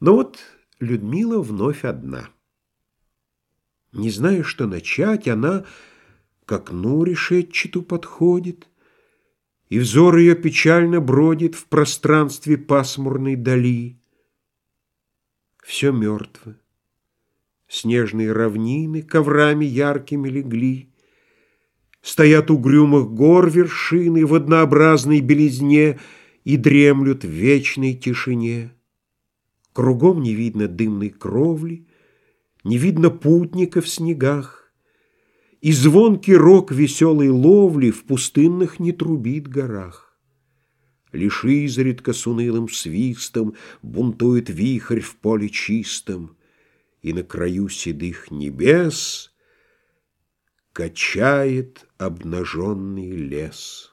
Но вот Людмила вновь одна. Не зная, что начать, она к окну решетчату подходит, И взор ее печально бродит в пространстве пасмурной дали. Все мертво. Снежные равнины коврами яркими легли. Стоят угрюмых гор вершины в однообразной белизне И дремлют в вечной тишине. Кругом не видно дымной кровли, Не видно путника в снегах, И звонкий рог веселой ловли В пустынных не трубит горах. Лишь изредка с унылым свистом Бунтует вихрь в поле чистом, И на краю седых небес Качает обнаженный лес.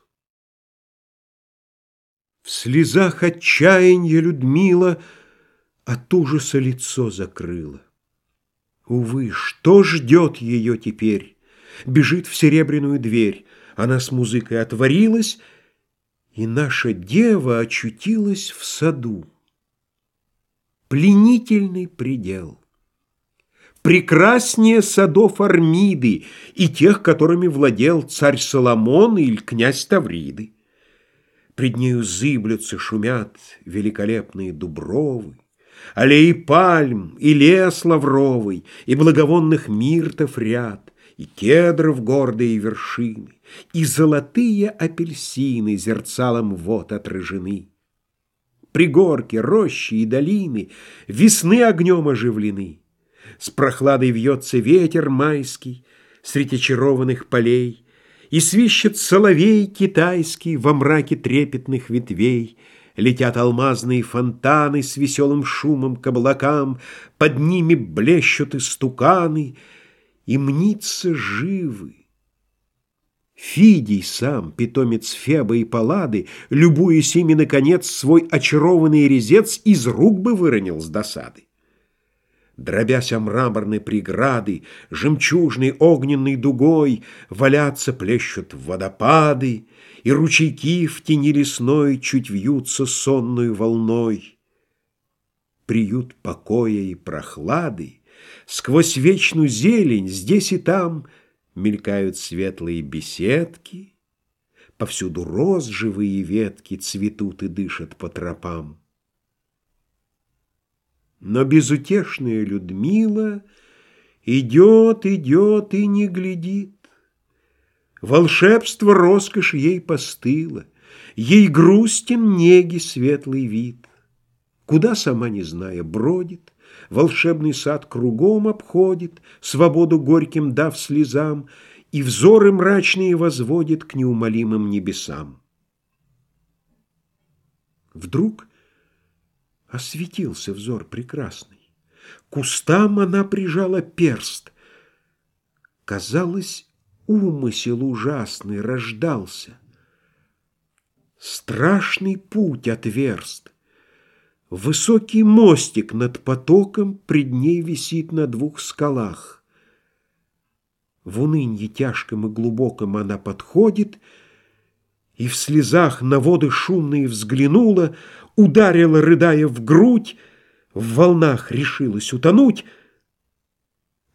В слезах отчаяния Людмила — от ужаса лицо закрыла. Увы, что ждет ее теперь? Бежит в серебряную дверь. Она с музыкой отворилась, и наша дева очутилась в саду. Пленительный предел. Прекраснее садов Армиды и тех, которыми владел царь Соломон или князь Тавриды. Пред нею зыблются, шумят великолепные дубровы, Аллеи пальм, и лес лавровый, И благовонных миртов ряд, И кедров гордые вершины, И золотые апельсины Зерцалом вот отражены. Пригорки, рощи и долины Весны огнем оживлены. С прохладой вьется ветер майский Среди очарованных полей, И свищет соловей китайский Во мраке трепетных ветвей — Летят алмазные фонтаны с веселым шумом к облакам, Под ними блещут истуканы, и мнится живы. Фидий сам, питомец Феба и Паллады, любуясь ими, наконец, свой очарованный резец из рук бы выронил с досады. Дробясь о мраморной преграды, жемчужной огненной дугой, Валятся, плещут водопады, И ручейки в тени лесной Чуть вьются сонной волной. Приют покоя и прохлады, Сквозь вечную зелень здесь и там Мелькают светлые беседки, Повсюду роз живые ветки Цветут и дышат по тропам. Но безутешная Людмила Идет, идет и не глядит. Волшебство роскошь ей постыло, Ей грустен неги светлый вид. Куда, сама не зная, бродит, Волшебный сад кругом обходит, Свободу горьким дав слезам, И взоры мрачные возводит К неумолимым небесам. Вдруг Осветился взор прекрасный. К устам она прижала перст. Казалось, умысел ужасный рождался. Страшный путь отверст. Высокий мостик над потоком Пред ней висит на двух скалах. В унынье тяжком и глубоком она подходит И в слезах на воды шумные взглянула, ударила, рыдая в грудь, в волнах решилась утонуть,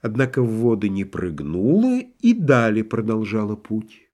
однако в воды не прыгнула и далее продолжала путь.